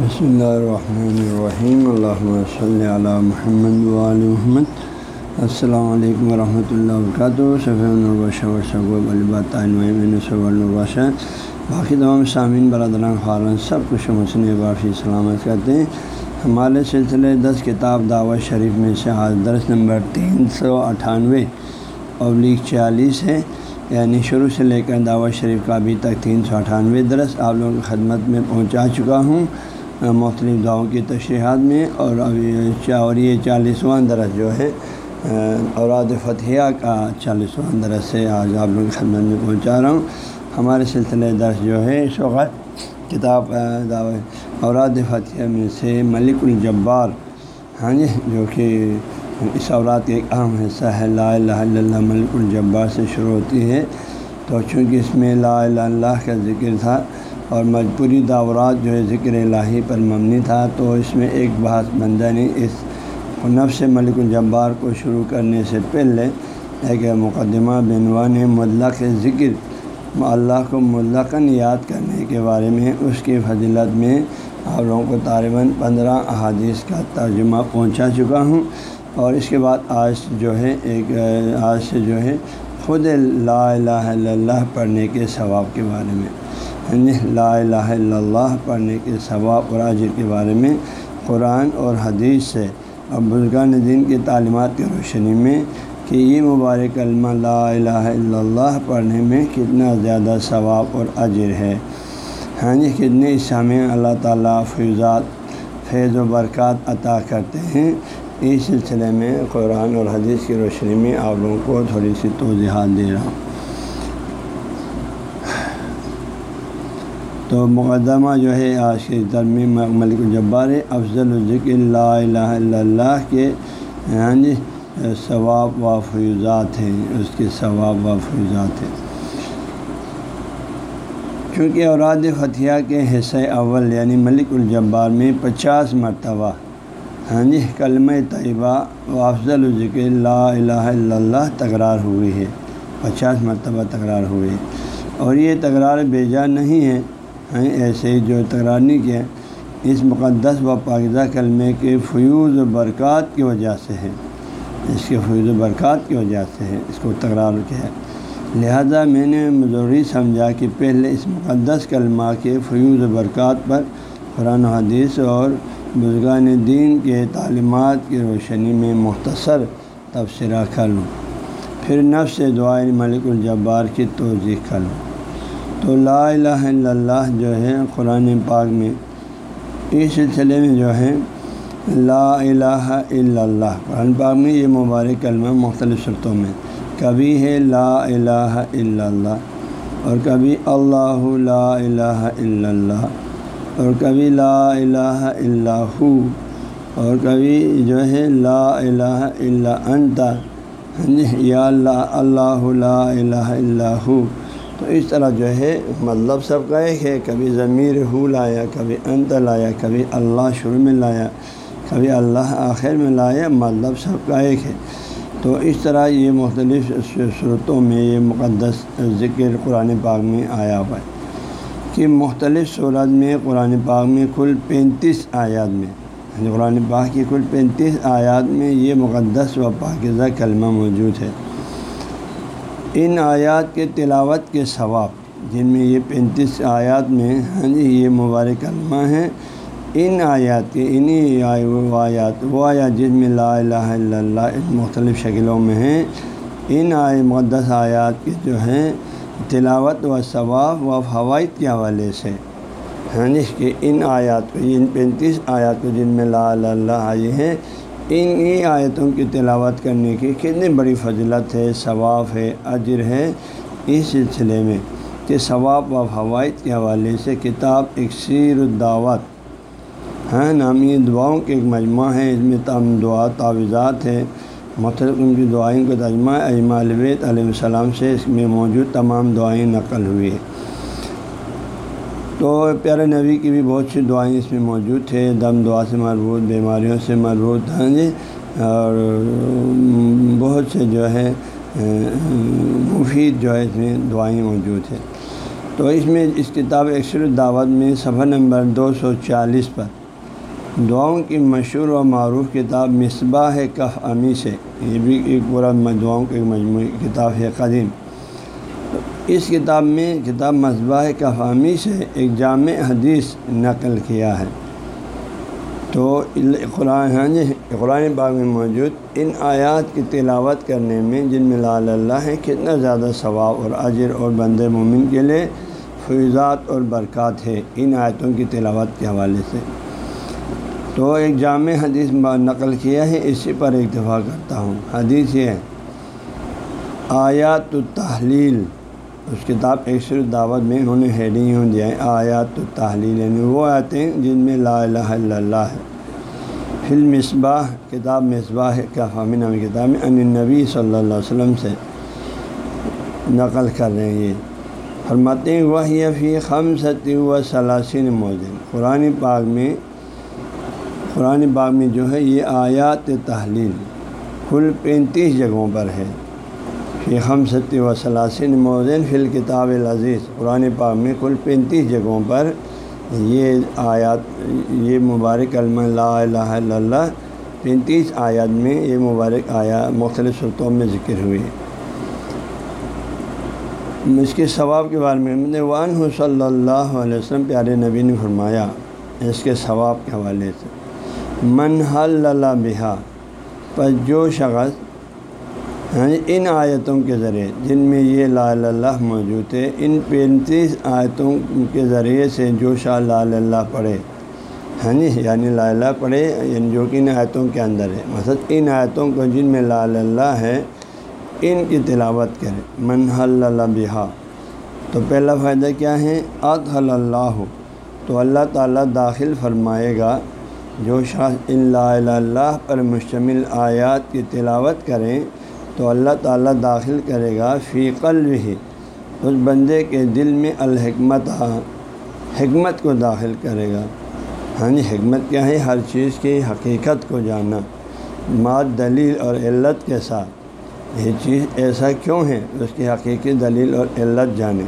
بسم اللہ الرحمن الرحیم اللہ صلی علی محمد وعلی محمد السلام علیکم ورحمۃ اللہ وبرکاتہ صفی الباشہ باقی تمام سامعین برادران خارن سب کچھ مسن بافی سلامت کرتے ہیں ہمارے سلسلے دس کتاب دعوت شریف میں سے آج درس نمبر تین سو اٹھانوے ابلیغ چالیس ہے یعنی شروع سے لے کر دعوت شریف کا ابھی تک تین سو اٹھانوے درس آپ لوگوں کی خدمت میں پہنچا چکا ہوں مختلف دعاؤں کی تشریحات میں اور ابھی اور یہ چالیسواں درس جو ہے اوراد فتحیہ کا چالیسواں درس سے آج آپ لوگوں خدمت میں پہنچا رہا ہوں۔ ہمارے سلسلے درس جو ہے، اس وقت کتاب اوراد فتح میں سے ملک الجبار ہاں جی جو کہ اس اورات کا ایک اہم حصہ ہے۔ لا الہ الا اللہ، ملک الجبار سے شروع ہوتی ہے۔ تو چونکہ اس میں لا الہ اللہ کا ذکر تھا اور مجبوری دورات جو ہے ذکر الہی پر مبنی تھا، تو اس میں ایک بحث بندہ نے اس نفس ملک الجبار کو شروع کرنے سے پہلے ایک مقدمہ بنوان مطلق ذکر، اللہ کو مطلقاً یاد کرنے کے بارے میں اس کی فضیلت میں آپ لوگوں کو طالباً پندرہ احادیث کا ترجمہ پہنچا چکا ہوں۔ اور اس کے بعد آج جو ہے ایک، آج سے جو ہے خود لا الہ الا اللہ پڑھنے کے ثواب کے بارے میں۔ لا الہ الا اللہ پڑھنے کے ثواب اور عاجر کے بارے میں قرآن اور حدیث سے اور بزرگان دین کی تعلیمات کی روشنی میں کہ یہ مبارک کلمہ لا الہ الا اللہ پڑھنے میں کتنا زیادہ ثواب اور اجر ہے۔ ہاں جی کتنے اسامی اللہ تعالیٰ فیضات، فیض و برکات عطا کرتے ہیں۔ اس سلسلے میں قرآن اور حدیث کی روشنی میں آپ لوگوں کو تھوڑی سی توضیحات دے رہا ہوں۔ تو مقدمہ جو ہے آج کے ترمیم ملک الجبار افضل الذکر لا الہ الا اللہ کے ہاں جی ثواب و فیوزات ہیں، اس کے ثواب و فیوزات ہیں۔ چونکہ اوراد فتح کے حصہ اول یعنی ملک الجبار میں پچاس مرتبہ ہاں جی کلمہ طیبہ و افضل الذکر لا الہ الا اللہ تکرار ہوئی ہے۔ پچاس مرتبہ تکرار ہوئی ہے۔ اور یہ تکرار بیجا نہیں ہے۔ ایسے ہی جو تکرار نہیں کیا اس مقدس و پاکزہ کلمے کے فیوز و برکات کی وجہ سے ہے اس کے فیوز و برکات کی وجہ سے ہے اس کو تکرار کیا ہے۔ لہذا میں نے ضروری سمجھا کہ پہلے اس مقدس کلمہ کے فیوز و برکات پر قرآن حدیث اور بزرگان دین کے تعلیمات کی روشنی میں مختصر تبصرہ کر لوں۔ پھر نفس دعائیں ملک الجبار کی توضیع کر لوں۔ تو لا الہ الا اللہ جو ہے قرآن پاک میں اس سلسلے میں جو ہے لا الہ الا اللہ قرآن پاک میں یہ مبارک کلمہ مختلف صورتوں میں کبھی ہے لا الہ الا اللہ اور کبھی اللہ لا الہ الا اللہ اور کبھی لا الہ الا ہو اور کبھی جو ہے لا الہ الا انت یعنی یا اللہ اللہ لا الہ الا ہو تو اس طرح جو ہے مطلب سب کا ایک ہے، کبھی ضمیر ہو لایا، کبھی انت لایا، کبھی اللہ شروع میں لایا، کبھی اللہ آخر میں لایا مطلب سب کا ایک ہے۔ تو اس طرح یہ مختلف صورتوں میں یہ مقدس ذکر قرآن پاک میں آیا ہوا ہے کہ مختلف صورت میں قرآن پاک میں کل پینتیس آیات میں یعنی قرآن پاک کی کل پینتیس آیات میں یہ مقدس و پاکزہ کلمہ موجود ہے۔ ان آیات کے تلاوت کے ثواب، جن میں یہ پینتیس آیات میں ہاں جی یہ مبارک کلمہ ہیں، ان آیات کے انہیں وہ آیات وہ آیات جن میں لا الہ الا اللہ مختلف شکلوں میں ہیں، ان آئے مقدس آیات کے جو ہیں، تلاوت و ثواب و فوائد کے حوالے سے ہاں جی کہ ان آیات کو، ان پینتیس آیات کو جن میں لا اللہ آئی ہیں ان ہی آیتوں کی تلاوت کرنے کی کتنی بڑی فضلت ہے، ثواب ہے، اجر ہے اس سلسلے میں کہ ثواب و فوائد کے حوالے سے کتاب اکثیر الدعوت، ہیں، نامی دعاؤں کے ایک مجموعہ ہے، اس میں تم دعا، تعویذات ہے مختلف مطلب ان کی دعائیں کا تجمہ اجماع البیت علیہ السلام سے اس میں موجود تمام دعائیں نقل ہوئی ہیں۔ تو پیارے نبی کی بھی بہت سی دعائیں اس میں موجود تھے۔ دم دعا سے مربوط، بیماریوں سے مربوط ہیں جی؟ اور بہت سے جو ہے، مفید جو ہے اس میں دعائیں موجود ہیں۔ تو اس میں اس کتاب اکثر دعوت میں صفحہ نمبر دو سو چالیس پر، دعاؤں کی مشہور و معروف کتاب مصباح کف امی سے، یہ بھی ایک پورا دعاؤں کی مجموعی کتاب ہے، قدیم۔ اس کتاب میں کتاب مصباح کف امی سے ایک جامع حدیث نقل کیا ہے۔ تو قرآن ہاں جی قرآن باغ میں موجود ان آیات کی تلاوت کرنے میں جن میں لال اللہ ہے کتنا زیادہ ثواب اور اجر اور بند مومن کے لیے فیضات اور برکات ہے۔ ان آیتوں کی تلاوت کے حوالے سے۔ تو ایک جامع حدیث نقل کیا ہے، اسی پر اکتفا کرتا ہوں۔ حدیث یہ ہے، آیات التحلیل۔ اس کتاب ایکسر دعوت میں انہوں نے ہیڈنگ یوں دیا ہے، آیات التحلیل یعنی وہ آتے ہیں جن میں لا الہ الا اللہ ہے۔ فلم مصباح کتاب مصباح کا فامی نامی کتاب میں؟ ان نبی صلی اللہ علیہ وسلم سے نقل کر رہے ہیں یہ۔ فرماتے ہیں وہ فی خم ستی و ثلاثین موزن۔ قرآن پاک میں، قرآن باغ میں جو ہے، یہ آیات تحلیل کل پینتیس جگہوں پر ہے۔ فی ہم ستی و ثلاثین موزن فی الکتاب العزیز۔ قرآن پاک میں کل پینتیس جگہوں پر یہ آیات، یہ مبارک علم لا الہ الا اللہ، پینتیس آیات میں یہ مبارک آیا مختلف صورتوں میں ذکر ہوئی۔ اس کے ثواب کے بارے میں وان صلی اللہ علیہ وسلم پیارے نبی نے فرمایا، اس کے ثواب کے حوالے سے، من حل بہا پر جو شخص ہاں، ان آیتوں کے ذریعے، جن میں یہ لا اللہ موجود ہے، ان پینتیس آیتوں کے ذریعے سے جو شاہ لا اللہ پڑھے ہاں جی یعنی لا اللہ پڑھے یعنی جو کہ ان آیتوں کے اندر ہے۔ مثلا ان آیتوں کو جن میں لا اللہ ہے، ان کی تلاوت کرے من حل بہا۔ تو پہلا فائدہ کیا ہے؟ عط اللہ۔ ہو تو اللہ تعالیٰ داخل فرمائے گا، جو شاہ اللہ پر مشتمل آیات کی تلاوت کریں تو اللہ تعالیٰ داخل کرے گا فی قلب ہی اس بندے کے دل میں الحکمت، حکمت کو داخل کرے گا۔ ہاں جی حکمت کیا ہے؟ ہر چیز کی حقیقت کو جانا، مات، دلیل اور علت کے ساتھ۔ یہ چیز ایسا کیوں ہے؟ اس کی حقیقی دلیل اور علت جانے۔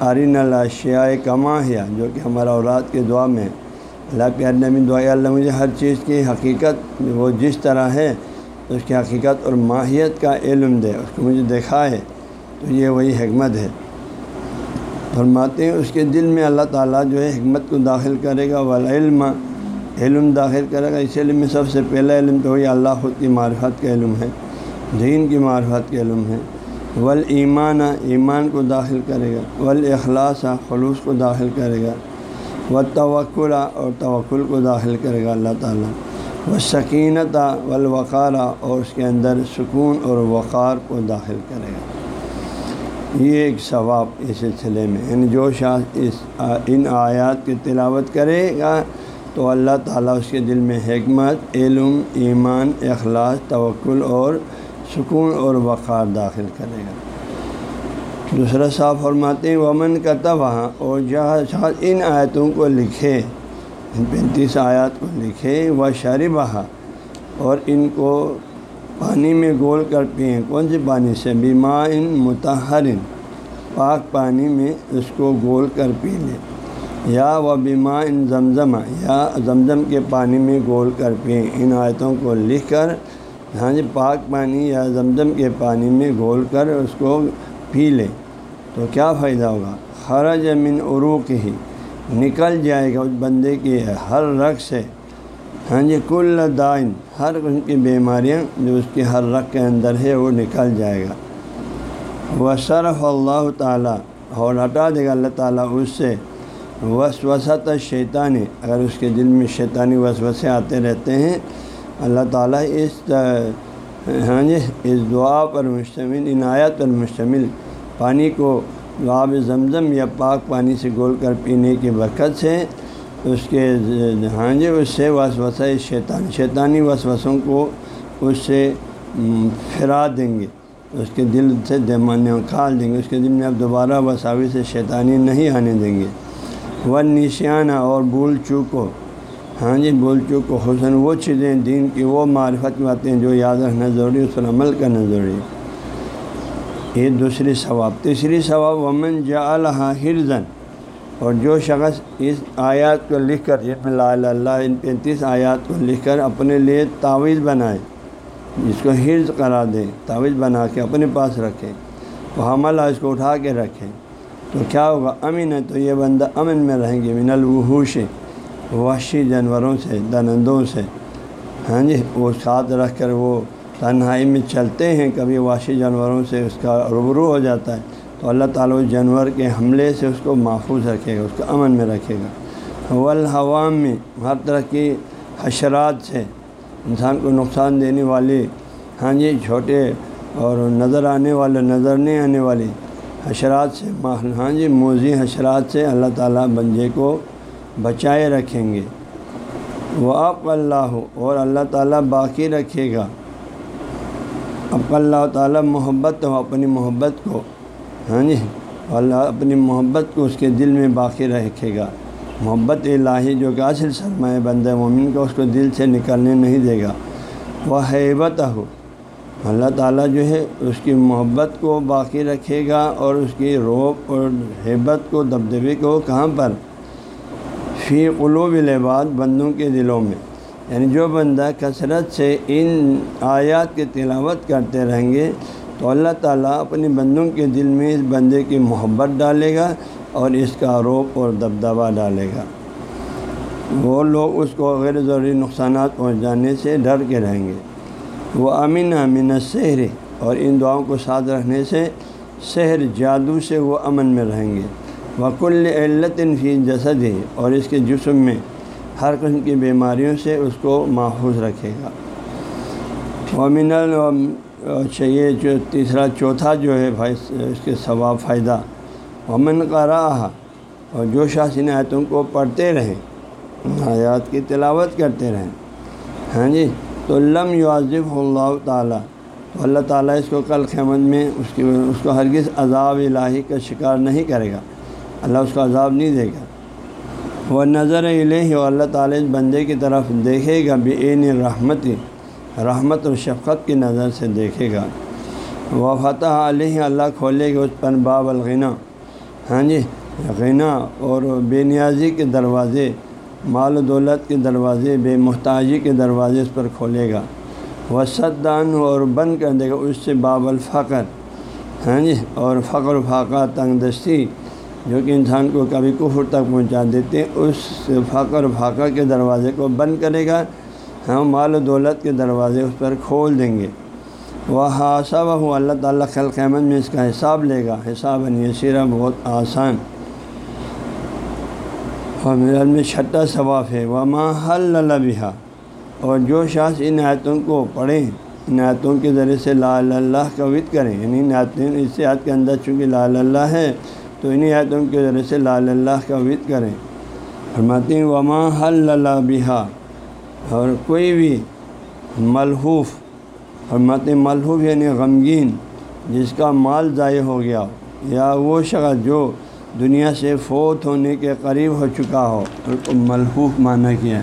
آرین الاشیاء کما ہے، جو کہ ہمارا اولاد کے دعا میں اللہ پیار نبی، دعا اللہ، مجھے ہر چیز کی حقیقت، وہ جس طرح ہے اس کی حقیقت اور ماہیت کا علم دے، اس کو مجھے دکھائے تو یہ وہی حکمت ہے۔ فرماتے ہیں، اس کے دل میں اللہ تعالیٰ جو ہے حکمت کو داخل کرے گا والا علم علم داخل کرے گا۔ اس علم میں سب سے پہلا علم تو وہی اللہ خود کی معرفت کا علم ہے، دین کی معرفت کا علم ہے۔ ول ایمان ایمان کو داخل کرے گا۔ ول اخلاص خلوص کو داخل کرے گا۔ و توکل اور توکل کو داخل کرے گا اللہ تعالیٰ۔ وہ سکینت والوقارہ اور اس کے اندر سکون اور وقار کو داخل کرے گا۔ یہ ایک ثواب اس سلسلے میں۔ یعنی جو شاہ اس ان آیات کی تلاوت کرے گا تو اللہ تعالیٰ اس کے دل میں حکمت، علم، ایمان، اخلاص، توکل اور سکون اور وقار داخل کرے گا۔ دوسرا صاحب فرماتے ہیں، ومن کا وہاں اور جہاں ان آیتوں کو لکھے ان پینتیس آیات کو لکھے وہ شارب اور ان کو پانی میں گول کر پئیں۔ کون سے پانی سے؟ بیما ان متحرن پاک پانی میں اس کو گول کر پی لے۔ یا وہ بیما ان زمزم۔ یا زمزم کے پانی میں گول کر پئیں۔ ان آیتوں کو لکھ کر ہاں جی پاک پانی یا زمزم کے پانی میں گول کر اس کو پی لے۔ تو کیا فائدہ ہوگا؟ خرج من عروق ہی نکل جائے گا اس بندے کی ہر رگ سے۔ ہاں جی کل دائن، ہر ان کی بیماریاں جو اس کی ہر رگ کے اندر ہے، وہ نکل جائے گا۔ وہ صرف اللہ تعالیٰ اور ہٹا دے گا اللہ تعالیٰ اس سے۔ وس وسط شیطانی اگر اس کے دل میں شیطانی وسوسے آتے رہتے ہیں، اللہ تعالیٰ اس ہاں جی اس دعا پر مشتمل، عنایت پر مشتمل، پانی کو آب زمزم یا پاک پانی سے گول کر پینے کی برکت سے اس کے ہاں جی اس سے وسوسہ شیطان، شیطانی وسوسوں کو اس سے پھرا دیں گے۔ اس کے دل سے دیمانے کھال دیں گے۔ اس کے دل میں اب دوبارہ وساوی سے شیطانی نہیں آنے دیں گے۔ وہ نشانہ اور بول چوکو۔ ہاں جی بول چوک کو حسن، وہ چیزیں دین کی وہ معرفت میں جو یاد رکھنا ضروری اس پر عمل کرنا ضروری ہے۔ یہ دوسری ثواب۔ تیسری ثواب، ومن جا ہرزن اور جو شخص اس آیات کو لکھ کر یہ لا اللہ، ان پینتیس آیات کو لکھ کر اپنے لیے تعویذ بنائے جس کو حرز کرا دے، تعویذ بنا کے اپنے پاس رکھے تو حملہ اس کو اٹھا کے رکھے، تو کیا ہوگا؟ امین ہے تو یہ بندہ امن میں رہیں گے، من الوحوش، وحشی جانوروں سے درندوں سے۔ ہاں جی وہ ساتھ رکھ کر وہ تنہائی میں چلتے ہیں، کبھی وحشی جانوروں سے اس کا روبرو ہو جاتا ہے۔ تو اللہ تعالیٰ اس جانور کے حملے سے اس کو محفوظ رکھے گا، اس کو امن میں رکھے گا۔ والحوام میں ہر طرح کی حشرات سے انسان کو نقصان دینے والی ہاں جی چھوٹے اور نظر آنے والے، نظر نہیں آنے والی حشرات سے ہاں جی موزی حشرات سے اللہ تعالیٰ بنجے کو بچائے رکھیں گے۔ وہ آپ اللہ اور اللہ تعالیٰ باقی رکھے گا۔ اب اللہ تعالیٰ محبت ہو اپنی محبت کو ہاں جی اللہ اپنی محبت کو اس کے دل میں باقی رکھے گا۔ محبت الہی جو کہ اصل سرمایہ بند مومن کا اس کو دل سے نکلنے نہیں دے گا۔ وہ حیبت ہو اللہ تعالیٰ جو ہے، اس کی محبت کو باقی رکھے گا اور اس کی روب اور حیبت کو، دبدبے کو کہاں پر؟ فی قلوب العباد، بندوں کے دلوں میں۔ یعنی جو بندہ کثرت سے ان آیات کی تلاوت کرتے رہیں گے تو اللہ تعالیٰ اپنے بندوں کے دل میں اس بندے کی محبت ڈالے گا اور اس کا روپ اور دبدبہ ڈالے گا۔ وہ لوگ اس کو غیر ضروری نقصانات پہنچانے سے ڈر کے رہیں گے۔ وہ امین امین سحر اور ان دعاؤں کو ساتھ رکھنے سے سحر جادو سے وہ امن میں رہیں گے۔ وکل علت فی جسد ہے اور اس کے جسم میں ہر قسم کی بیماریوں سے اس کو محفوظ رکھے گا۔ ومن اچھا یہ جو تیسرا، چوتھا جو ہے بھائی، اس کے ثواب، فائدہ۔ ومن کا راہ اور جو شاہ آیتوں کو پڑھتے رہیں آیات کی تلاوت کرتے رہیں ہاں جی تو لم یعذف اللہ تعالیٰ۔ تو اللہ تعالیٰ اس کو کل خیمت میں اس کی، اس کو ہرگز عذاب الہی کا شکار نہیں کرے گا۔ اللہ اس کو عذاب نہیں دے گا۔ وہ نظر الہ اور اللہ تعالیٰ اس بندے کی طرف دیکھے گا بے عین رحمت رحمت اور شفقت کی نظر سے دیکھے گا۔ وہ فتح علیہ، اللہ کھولے گا اس پر باب الغنا۔ ہاں جی غنا اور بے نیازی کے دروازے، مال و دولت کے دروازے، بے محتاجی کے دروازے اس پر کھولے گا۔ وہ صدان اور بند کر دے گا اس سے باب الفقر۔ ہاں جی اور فقر و فاقہ تنگ دستی جو کہ انسان کو کبھی کفر تک پہنچا دیتے اس فقر فاقہ کے دروازے کو بند کرے گا۔ ہم مال و دولت کے دروازے اس پر کھول دیں گے۔ وہ حاصہ ہو اللہ تعالیٰ خل قیمت میں اس کا حساب لے گا۔ حساب یسیرہ بہت آسان۔ اور میرا میں چھٹا ثواف ہے۔ وما حل بہا اور جو شخص ان آیتوں کو پڑھیں ان آیتوں کے ذریعے سے لا اللہ کا وط کریں یعنی ان آیتوں اس آیت کے اندر چونکہ لا اللہ ہے تو انہیں آیتوں کے ذریعے سے لا اللہ کا وط کریں۔ فرماتے ہیں، وما حل بہا اور کوئی بھی ملحوف، فرماتے ہیں، ملحوف یعنی غمگین، جس کا مال ضائع ہو گیا، یا وہ شخص جو دنیا سے فوت ہونے کے قریب ہو چکا ہو ملحوف مانا کیا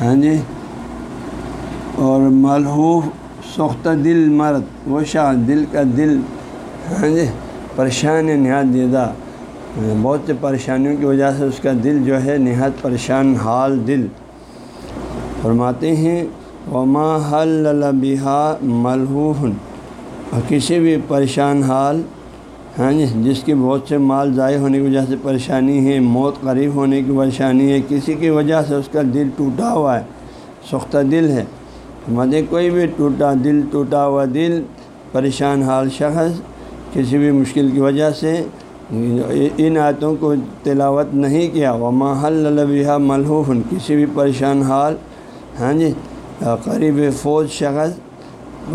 ہاں جی؟ اور ملحوف سخت دل مرد، وہ شاہ دل کا دل ہاں جی؟ پریشان نہایت دیدہ۔ بہت سے پریشانیوں کی وجہ سے اس کا دل جو ہے، نہایت پریشان حال دل۔ فرماتے ہیں، وما حل بہا ملحوف۔ اور کسی بھی پریشان حال ہاں جی جس کی بہت سے مال ضائع ہونے کی وجہ سے پریشانی ہے، موت قریب ہونے کی پریشانی ہے، کسی کی وجہ سے اس کا دل ٹوٹا ہوا ہے، سختہ دل ہے۔ مدے کوئی بھی ٹوٹا دل، ٹوٹا ہوا دل، پریشان حال شخص کسی بھی مشکل کی وجہ سے ان آیتوں کو تلاوت نہیں کیا۔ وہ ماحل البیہ ملحوف۔ کسی بھی پریشان حال ہاں جی قریب فوج، شخص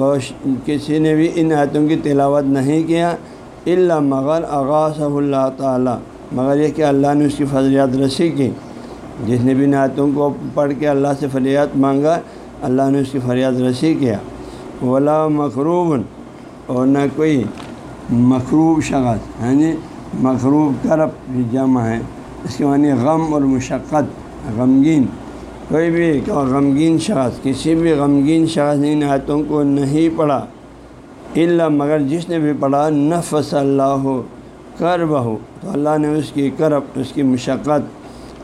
کسی نے بھی ان آیتوں کی تلاوت نہیں کیا۔ اللہ مگر آغاز اللہ تعالیٰ مگر یہ کہ اللہ نے اس کی فضلیات رسی کی۔ جس نے بھی نعتوں کو پڑھ کے اللہ سے فریات مانگا، اللہ نے اس کی فریاد رسی کیا۔ ولا مخروب اور نہ کوئی مخروب شخص ہے جی مخروب کرب جمع ہے۔ اس کے معنی غم اور مشقت، غمگین۔ کوئی بھی غمگین شخص، کسی بھی غمگین شخص ان آیتوں کو نہیں پڑھا۔ اللہ مگر جس نے بھی پڑھا، نفس اللہ ہو کر بہو تو اللہ نے اس کی کرب، اس کی مشقت،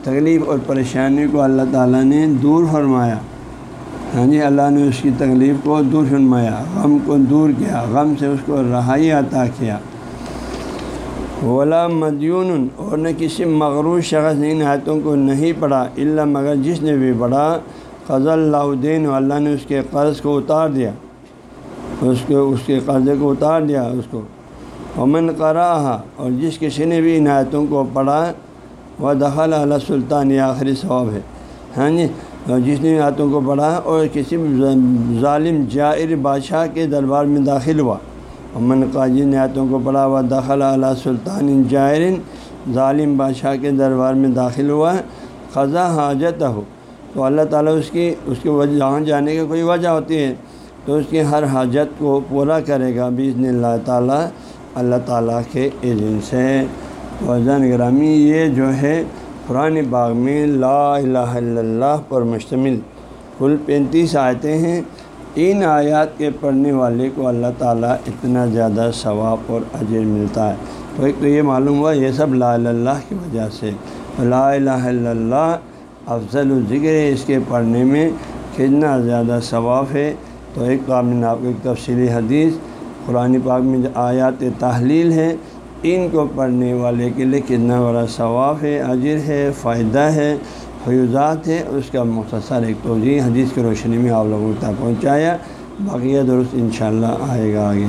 تکلیف اور پریشانی کو اللہ تعالیٰ نے دور فرمایا۔ ہاں جی اللہ نے اس کی تکلیف کو دور فرمایا، غم کو دور کیا، غم سے اس کو رہائی عطا کیا۔ ولا مدیون، اور نہ کسی مغرور شخص نے ان آیتوں کو نہیں پڑھا اللہ مگر جس نے بھی پڑھا قض اللہ الدین اللہ نے اس کے قرض کو اتار دیا۔ اس کے اس کے قرضے کو اتار دیا اس کو۔ امن کرا اور جس کسی نے بھی ان آیتوں کو پڑھا، وہ دخل اللہ سلطان، یہ آخری ثواب ہے۔ ہاں جی جس نے آیتوں کو پڑھا اور کسی ظالم جائر بادشاہ کے دربار میں داخل ہوا۔ امن قاجی نے آیتوں کو پڑھا ہوا داخلہ اللہ سلطان جائرن ظالم بادشاہ کے دربار میں داخل ہوا۔ خزاں حاجت ہو تو اللہ تعالیٰ اس کی، اس کے وجہ جہاں جانے کی کوئی وجہ ہوتی ہے تو اس کی ہر حاجت کو پورا کرے گا۔ بزن اللہ تعالیٰ اللہ تعالیٰ کے عزن سے۔ وزن گرامی یہ جو ہے قرآن باغ میں لا الہ الا اللہ پر مشتمل کل پینتیس آیتیں ہیں۔ ان آیات کے پڑھنے والے کو اللہ تعالیٰ اتنا زیادہ ثواب اور اجر ملتا ہے۔ تو ایک تو یہ معلوم ہوا یہ سب لا اللہ کی وجہ سے۔ لا الہ الا اللہ افضل الذکر ہے اس کے پڑھنے میں کتنا زیادہ ثواب ہے۔ تو ایک تو آپ نے آپ کو ایک تفصیلی حدیث، قرآن پاک میں جو آیات تحلیل ہے ان کو پڑھنے والے کے لیے کتنا بڑا ثواب ہے، اجر ہے، فائدہ ہے فیوزات ہے اس کا مختصر ایک توجہ حدیث کی روشنی میں آپ لوگوں تک پہنچایا۔ بقیہ درست انشاءاللہ آئے گا آگے۔